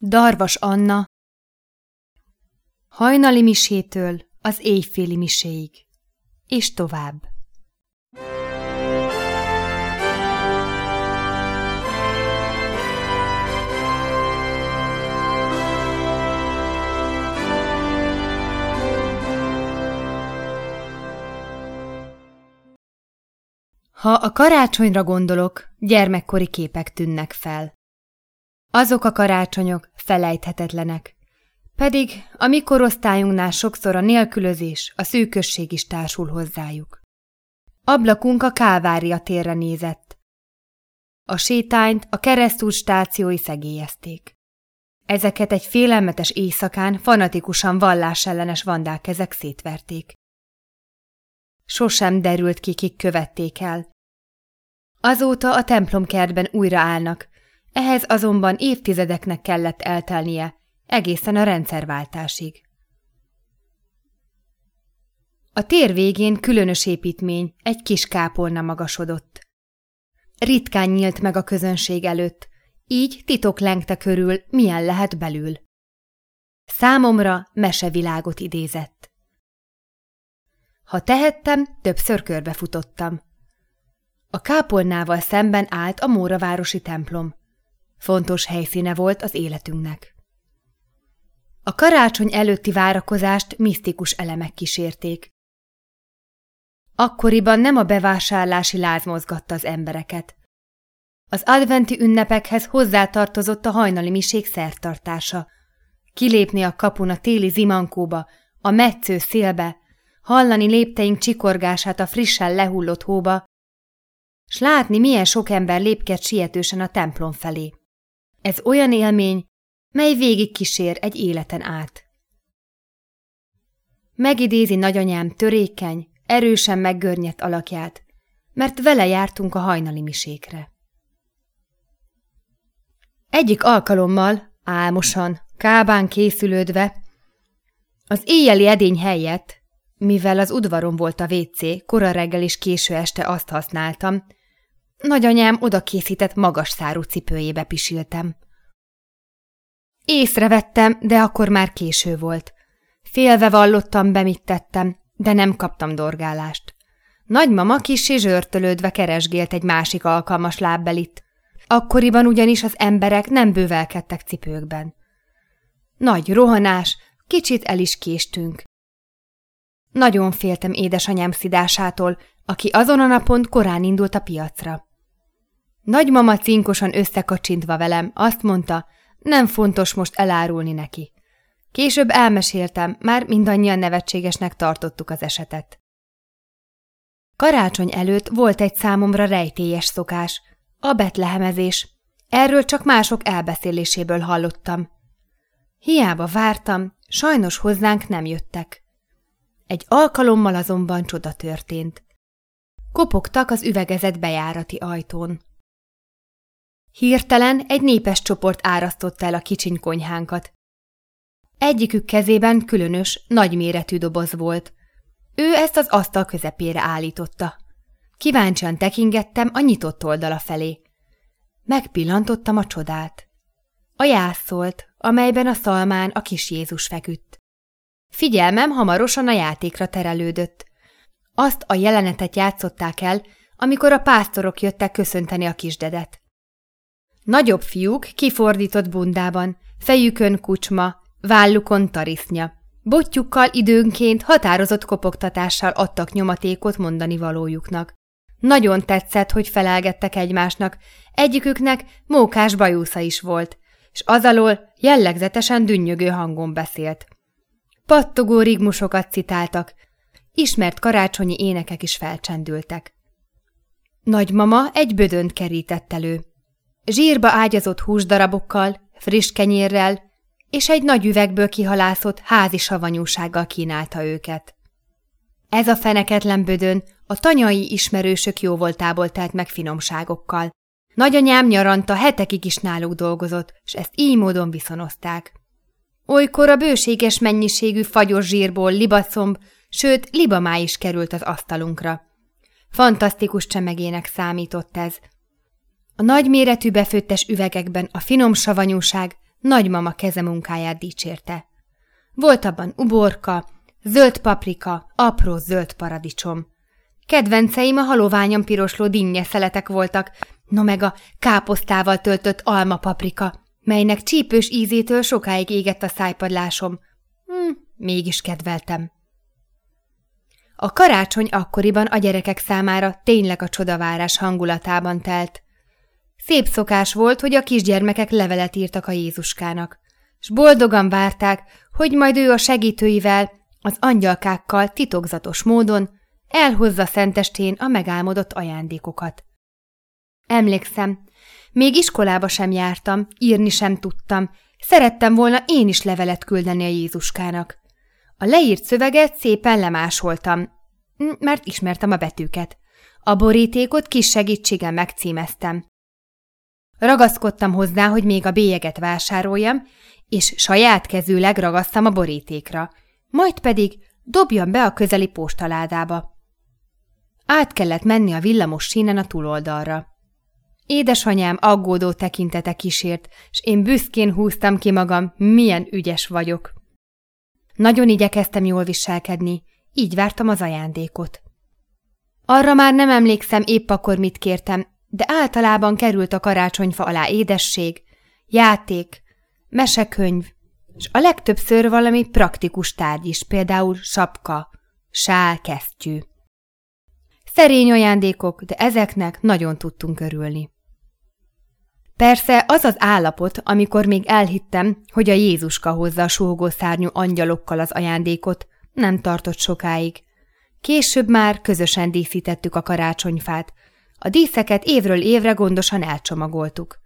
Darvas Anna, hajnali misétől az éjféli miséig, és tovább. Ha a karácsonyra gondolok, gyermekkori képek tűnnek fel. Azok a karácsonyok felejthetetlenek. Pedig a mi korosztályunknál sokszor a nélkülözés, a szűkösség is társul hozzájuk. Ablakunk a Kálvária térre nézett. A sétányt a keresztút stációi szegélyezték. Ezeket egy félelmetes éjszakán fanatikusan vallásellenes vandák ezek szétverték. Sosem derült ki, kik követték el. Azóta a templomkertben újra állnak, ehhez azonban évtizedeknek kellett eltelnie, egészen a rendszerváltásig. A tér végén különös építmény, egy kis kápolna magasodott. Ritkán nyílt meg a közönség előtt, így titok lengte körül, milyen lehet belül. Számomra mesevilágot idézett. Ha tehettem, többször körbefutottam. A kápolnával szemben állt a Móravárosi templom. Fontos helyszíne volt az életünknek. A karácsony előtti várakozást misztikus elemek kísérték. Akkoriban nem a bevásárlási láz mozgatta az embereket. Az adventi ünnepekhez hozzátartozott a hajnali miség szertartása. Kilépni a kapun a téli zimankóba, a metsző szélbe, hallani lépteink csikorgását a frissen lehullott hóba, s látni, milyen sok ember lépked sietősen a templom felé. Ez olyan élmény, mely végig kísér egy életen át. Megidézi nagyanyám törékeny, erősen meggörnyedt alakját, mert vele jártunk a hajnali misékre. Egyik alkalommal, álmosan, kábán készülődve, az éjjeli edény helyett, mivel az udvaron volt a WC, kora reggel és késő este azt használtam, nagyanyám oda készített magas szárú cipőjébe pisiltem. Észrevettem, de akkor már késő volt. Félve vallottam be, mit tettem, de nem kaptam dorgálást. Nagymama kissé zsörtölődve keresgélt egy másik alkalmas lábbelit. Akkoriban ugyanis az emberek nem bővelkedtek cipőkben. Nagy rohanás, kicsit el is késtünk. Nagyon féltem édesanyám szidásától, aki azon a napon korán indult a piacra. Nagymama cinkosan összekacsintva velem azt mondta, nem fontos most elárulni neki. Később elmeséltem, már mindannyian nevetségesnek tartottuk az esetet. Karácsony előtt volt egy számomra rejtélyes szokás, a betlehemezés. Erről csak mások elbeszéléséből hallottam. Hiába vártam, sajnos hozzánk nem jöttek. Egy alkalommal azonban csoda történt. Kopogtak az üvegezett bejárati ajtón. Hirtelen egy népes csoport árasztotta el a kicsiny konyhánkat. Egyikük kezében különös, nagyméretű doboz volt. Ő ezt az asztal közepére állította. Kíváncsian tekingettem a nyitott oldala felé. Megpillantottam a csodát. A jász amelyben a szalmán a kis Jézus feküdt. Figyelmem hamarosan a játékra terelődött. Azt a jelenetet játszották el, amikor a pásztorok jöttek köszönteni a kisdedet. Nagyobb fiúk kifordított bundában, fejükön kucsma, vállukon tarisznya. Bottyukkal időnként határozott kopogtatással adtak nyomatékot mondani valójuknak. Nagyon tetszett, hogy felelgettek egymásnak, egyiküknek mókás bajúsza is volt, és az alól jellegzetesen dünnyögő hangon beszélt. Pattogó rigmusokat citáltak, ismert karácsonyi énekek is felcsendültek. Nagymama egy bödönt kerített elő. Zsírba ágyazott húsdarabokkal, friss kenyérrel és egy nagy üvegből kihalászott házi savanyúsággal kínálta őket. Ez a feneketlen bödön a tanyai ismerősök jóvoltából telt meg finomságokkal. Nagyanyám nyaranta hetekig is náluk dolgozott, és ezt így módon viszonozták. Olykor a bőséges mennyiségű fagyos zsírból libacomb, sőt libamá is került az asztalunkra. Fantasztikus csemegének számított ez, a nagyméretű befőttes üvegekben a finom savanyúság nagymama kezemunkáját dicsérte. Volt abban uborka, zöld paprika, apró zöld paradicsom. Kedvenceim a haloványan pirosló dinnye szeletek voltak, no meg a káposztával töltött alma paprika, melynek csípős ízétől sokáig égett a szájpadlásom. Hm, mégis kedveltem. A karácsony akkoriban a gyerekek számára tényleg a csodavárás hangulatában telt. Szép szokás volt, hogy a kisgyermekek levelet írtak a Jézuskának, s boldogan várták, hogy majd ő a segítőivel, az angyalkákkal titokzatos módon elhozza szentestén a megálmodott ajándékokat. Emlékszem, még iskolába sem jártam, írni sem tudtam, szerettem volna én is levelet küldeni a Jézuskának. A leírt szöveget szépen lemásoltam, mert ismertem a betűket. A borítékot kis segítséggel megcímeztem. Ragaszkodtam hozzá, hogy még a bélyeget vásároljam, és saját kezűleg ragasztam a borítékra, majd pedig dobjam be a közeli postaládába. Át kellett menni a villamos sínen a túloldalra. Édesanyám aggódó tekintete kísért, és én büszkén húztam ki magam, milyen ügyes vagyok. Nagyon igyekeztem jól viselkedni, így vártam az ajándékot. Arra már nem emlékszem épp akkor mit kértem, de általában került a karácsonyfa alá édesség, játék, mesekönyv, és a legtöbbször valami praktikus tárgy is, például sapka, sál, kesztyű. Szerény ajándékok, de ezeknek nagyon tudtunk örülni. Persze az az állapot, amikor még elhittem, hogy a Jézuska hozza a sógószárnyú angyalokkal az ajándékot, nem tartott sokáig. Később már közösen díszítettük a karácsonyfát. A díszeket évről évre gondosan elcsomagoltuk.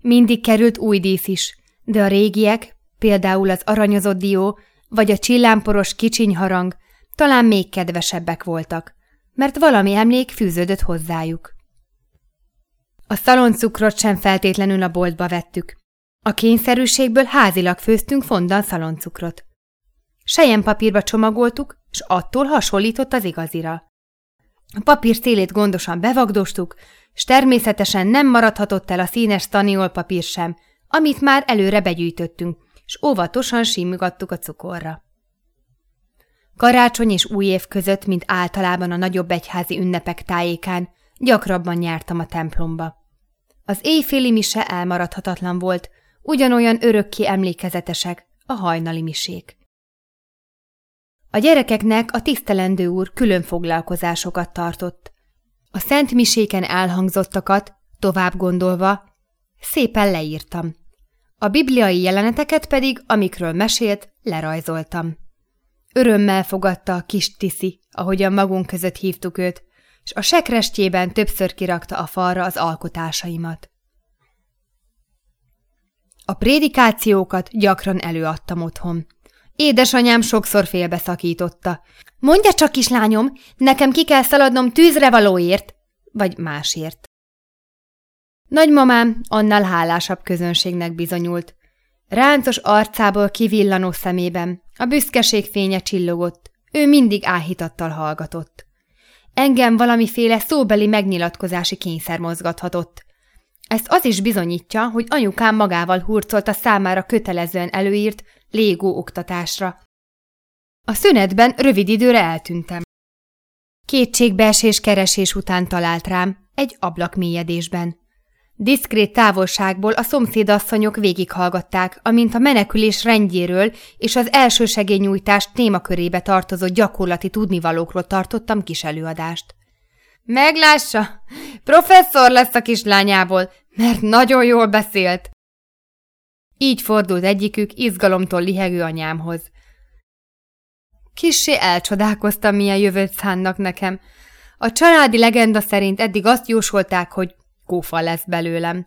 Mindig került új dísz is, de a régiek, például az aranyozott dió, vagy a csillámporos kicsinyharang talán még kedvesebbek voltak, mert valami emlék fűződött hozzájuk. A szaloncukrot sem feltétlenül a boltba vettük. A kényszerűségből házilag főztünk fondan szaloncukrot. papírba csomagoltuk, és attól hasonlított az igazira. A papír szélét gondosan bevagdostuk, és természetesen nem maradhatott el a színes papír sem, amit már előre begyűjtöttünk, és óvatosan simogattuk a cukorra. Karácsony és új év között, mint általában a nagyobb egyházi ünnepek tájékán, Gyakrabban jártam a templomba. Az éjféli mise elmaradhatatlan volt, ugyanolyan örökké emlékezetesek a hajnali misék. A gyerekeknek a tisztelendő úr külön foglalkozásokat tartott. A szent miséken elhangzottakat, tovább gondolva, szépen leírtam. A bibliai jeleneteket pedig, amikről mesélt, lerajzoltam. Örömmel fogadta a kis Tiszi, ahogyan magunk között hívtuk őt, és a sekrestjében többször kirakta a falra az alkotásaimat. A prédikációkat gyakran előadtam otthon. Édesanyám sokszor félbeszakította. Mondja csak, kislányom, nekem ki kell szaladnom tűzre valóért, vagy másért. Nagymamám annál hálásabb közönségnek bizonyult. Ráncos arcából kivillanó szemében a büszkeség fénye csillogott, ő mindig áhítattal hallgatott. Engem valamiféle szóbeli megnyilatkozási kényszer mozgathatott. Ezt az is bizonyítja, hogy anyukám magával hurcolt a számára kötelezően előírt légó oktatásra. A szünetben rövid időre eltűntem. Kétségbeesés keresés után talált rám, egy ablak mélyedésben. Diszkrét távolságból a szomszédasszonyok végighallgatták, amint a menekülés rendjéről és az elsősegélynyújtás témakörébe tartozó gyakorlati tudnivalókról tartottam kis előadást. Meglássa, professzor lesz a kislányából, mert nagyon jól beszélt. Így fordult egyikük izgalomtól lihegő anyámhoz. Kissé elcsodálkoztam, milyen jövőt szánnak nekem. A családi legenda szerint eddig azt jósolták, hogy kófa lesz belőlem.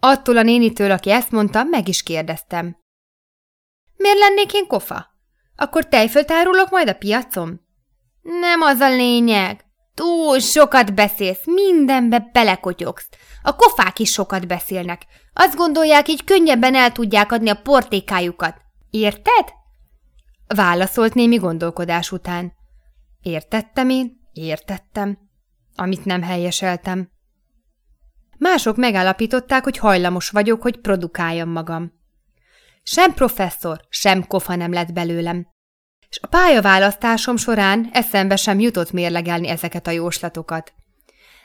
Attól a nénitől, aki ezt mondta, meg is kérdeztem. Miért lennék én kofa? Akkor tejfölt árulok majd a piacon? Nem az a lényeg. Túl sokat beszélsz, mindenbe belekotyogsz. A kofák is sokat beszélnek. Azt gondolják, így könnyebben el tudják adni a portékájukat. Érted? Válaszolt némi gondolkodás után. Értettem én, értettem, amit nem helyeseltem. Mások megállapították, hogy hajlamos vagyok, hogy produkáljam magam. Sem professzor, sem kofa nem lett belőlem. És a pályaválasztásom során eszembe sem jutott mérlegelni ezeket a jóslatokat.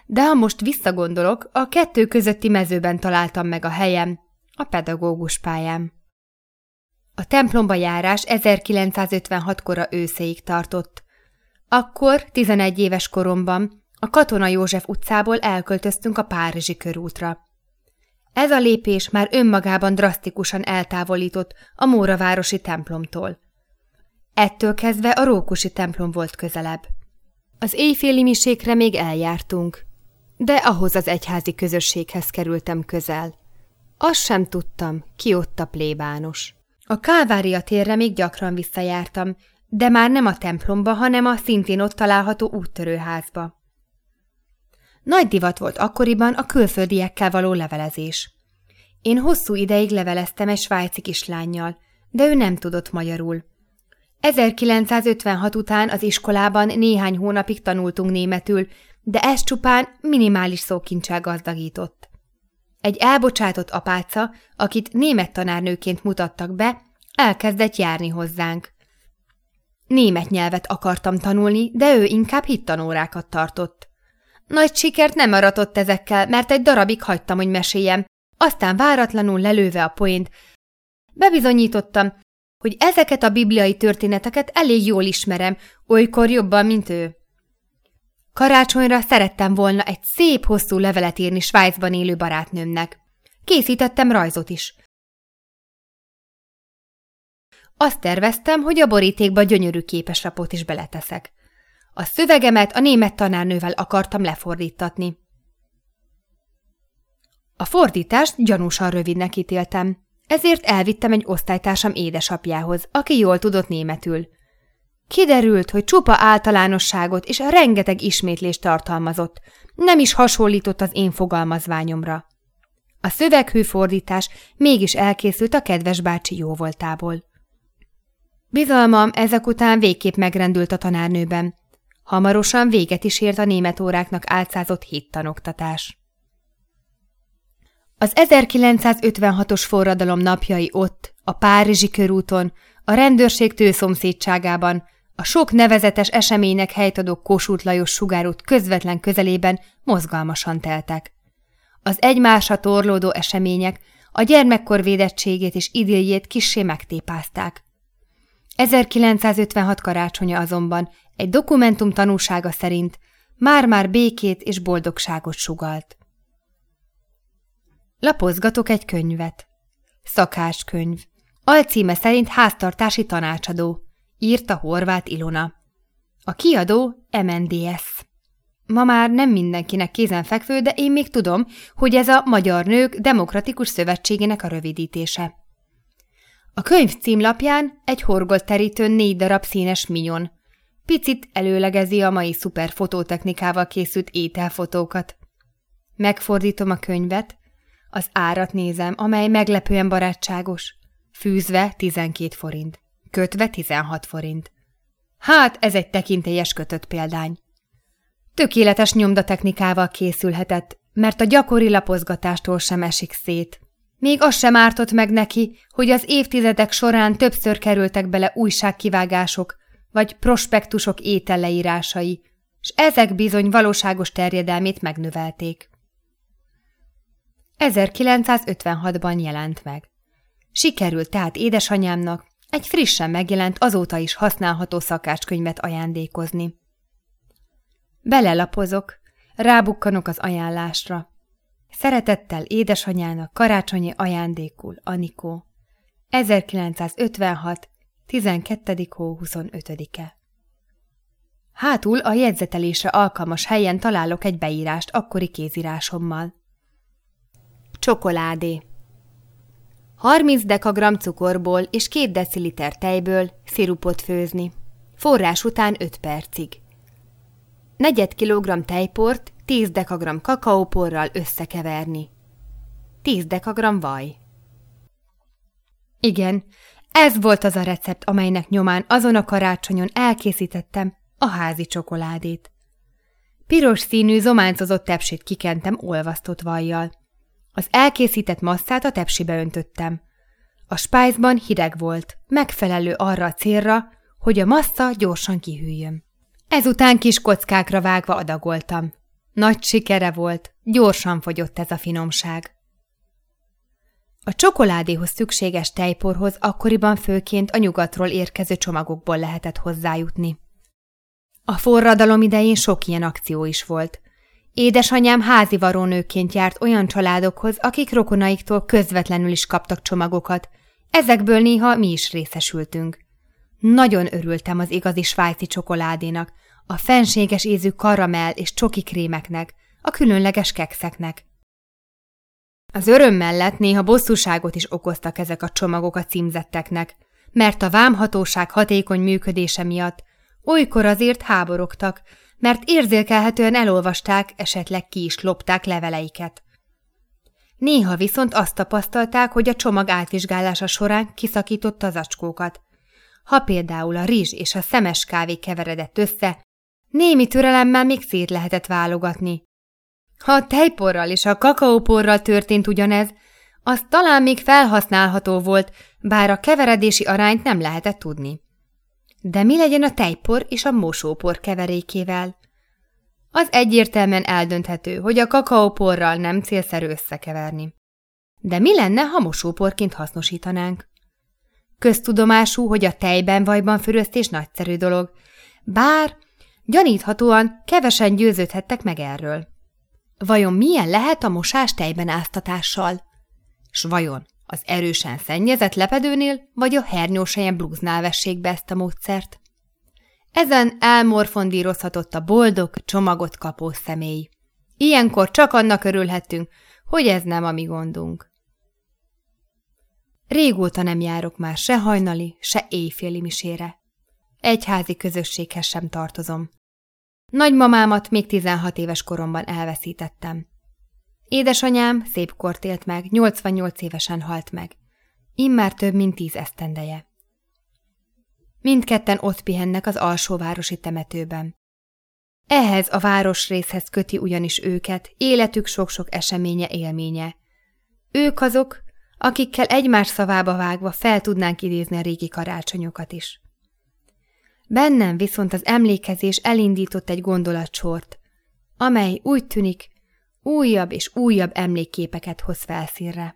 De ha most visszagondolok, a kettő közötti mezőben találtam meg a helyem, a pedagógus pályám. A templomba járás 1956 kora őszéig tartott. Akkor, 11 éves koromban, a Katona József utcából elköltöztünk a Párizsi körútra. Ez a lépés már önmagában drasztikusan eltávolított a Móravárosi templomtól. Ettől kezdve a Rókusi templom volt közelebb. Az éjféli misékre még eljártunk, de ahhoz az egyházi közösséghez kerültem közel. Azt sem tudtam, ki ott a plébános. A Kálvária térre még gyakran visszajártam, de már nem a templomba, hanem a szintén ott található úttörőházba. Nagy divat volt akkoriban a külföldiekkel való levelezés. Én hosszú ideig leveleztem egy svájci kislányjal, de ő nem tudott magyarul. 1956 után az iskolában néhány hónapig tanultunk németül, de ez csupán minimális szókincsel gazdagított. Egy elbocsátott apáca, akit német tanárnőként mutattak be, elkezdett járni hozzánk. Német nyelvet akartam tanulni, de ő inkább hittanórákat tartott. Nagy sikert nem aratott ezekkel, mert egy darabig hagytam, hogy meséljem, aztán váratlanul lelőve a poént, bebizonyítottam, hogy ezeket a bibliai történeteket elég jól ismerem, olykor jobban, mint ő. Karácsonyra szerettem volna egy szép hosszú levelet írni Svájcban élő barátnőmnek. Készítettem rajzot is. Azt terveztem, hogy a borítékba gyönyörű képeslapot is beleteszek. A szövegemet a német tanárnővel akartam lefordítatni. A fordítást gyanúsan rövidnek ítéltem, ezért elvittem egy osztálytársam édesapjához, aki jól tudott németül. Kiderült, hogy csupa általánosságot és rengeteg ismétlést tartalmazott, nem is hasonlított az én fogalmazványomra. A szöveghű fordítás mégis elkészült a kedves bácsi jóvoltából. Bizalmam ezek után végképp megrendült a tanárnőben. Hamarosan véget is ért a német óráknak álcázott hittanoktatás. Az 1956-os forradalom napjai ott, a Párizsi körúton, a rendőrség tőszomszédságában, a sok nevezetes eseménynek helytadó Kossuth Lajos sugárút közvetlen közelében mozgalmasan teltek. Az egymásra torlódó események a gyermekkor védettségét és idilljét kissé megtépázták. 1956 karácsonya azonban egy dokumentum tanúsága szerint már-már békét és boldogságot sugalt. Lapozgatok egy könyvet. Szakáskönyv. Alcíme szerint háztartási tanácsadó. Írta Horváth Ilona. A kiadó MNDS. Ma már nem mindenkinek kézenfekvő, de én még tudom, hogy ez a Magyar Nők Demokratikus Szövetségének a rövidítése. A könyv címlapján egy horgolt terítőn négy darab színes minyon. Picit előlegezi a mai szuper fotótechnikával készült ételfotókat. Megfordítom a könyvet, az árat nézem, amely meglepően barátságos. Fűzve 12 forint, kötve 16 forint. Hát, ez egy tekintélyes kötött példány. Tökéletes nyomdatechnikával készülhetett, mert a gyakori lapozgatástól sem esik szét. Még az sem ártott meg neki, hogy az évtizedek során többször kerültek bele újságkivágások vagy prospektusok ételleírásai, és ezek bizony valóságos terjedelmét megnövelték. 1956-ban jelent meg. Sikerült tehát édesanyámnak egy frissen megjelent, azóta is használható szakácskönyvet ajándékozni. Belelapozok, rábukkanok az ajánlásra. Szeretettel édesanyának karácsonyi ajándékul, Anikó. 1956. 12. hó 25-e. Hátul a jegyzetelésre alkalmas helyen találok egy beírást akkori kézírásommal. Csokoládé 30 dekagram cukorból és 2 deciliter tejből szirupot főzni. Forrás után 5 percig. Negyed kilogramm tejport 10 dekagram kakaóporral összekeverni. 10 dekagram vaj. Igen, ez volt az a recept, amelynek nyomán azon a karácsonyon elkészítettem a házi csokoládét. Piros színű, zománcozott tepsét kikentem olvasztott vajjal. Az elkészített masszát a tepsibe öntöttem. A spájzban hideg volt, megfelelő arra a célra, hogy a massza gyorsan kihűljön. Ezután kis kockákra vágva adagoltam. Nagy sikere volt, gyorsan fogyott ez a finomság. A csokoládéhoz szükséges tejporhoz akkoriban főként a nyugatról érkező csomagokból lehetett hozzájutni. A forradalom idején sok ilyen akció is volt. Édesanyám házi varónőként járt olyan családokhoz, akik rokonaiktól közvetlenül is kaptak csomagokat. Ezekből néha mi is részesültünk. Nagyon örültem az igazi svájci csokoládénak, a fenséges ízű karamell és csoki krémeknek, a különleges kekszeknek. Az öröm mellett néha bosszúságot is okoztak ezek a csomagok a címzetteknek, mert a vámhatóság hatékony működése miatt olykor azért háborogtak, mert érzékelhetően elolvasták, esetleg ki is lopták leveleiket. Néha viszont azt tapasztalták, hogy a csomag átvizsgálása során kiszakította az acskókat. Ha például a rizs és a szemes kávé keveredett össze, némi türelemmel még szét lehetett válogatni. Ha a tejporral és a kakaóporral történt ugyanez, az talán még felhasználható volt, bár a keveredési arányt nem lehetett tudni. De mi legyen a tejpor és a mosópor keverékével? Az egyértelműen eldönthető, hogy a kakaóporral nem célszerű összekeverni. De mi lenne, ha mosóporként hasznosítanánk? Köztudomású, hogy a tejben vajban füröztés nagyszerű dolog, bár gyaníthatóan kevesen győződhettek meg erről. Vajon milyen lehet a mosás tejben áztatással? S vajon az erősen szennyezett lepedőnél vagy a hernyós helyen blúznál vessék be ezt a módszert? Ezen elmorfondírozhatott a boldog, csomagot kapó személy. Ilyenkor csak annak örülhetünk, hogy ez nem a mi gondunk. Régóta nem járok már se hajnali, se éjféli misére. Egyházi közösséghez sem tartozom. Nagymamámat még 16 éves koromban elveszítettem. Édesanyám szép kort élt meg, 88 évesen halt meg. Immár több mint tíz esztendeje. Mindketten ott pihennek az alsóvárosi temetőben. Ehhez a városrészhez köti ugyanis őket, életük sok-sok eseménye, élménye. Ők azok, akikkel egymás szavába vágva fel tudnánk idézni a régi karácsonyokat is. Bennem viszont az emlékezés elindított egy gondolatsort, amely úgy tűnik, újabb és újabb emlékképeket hoz felszínre.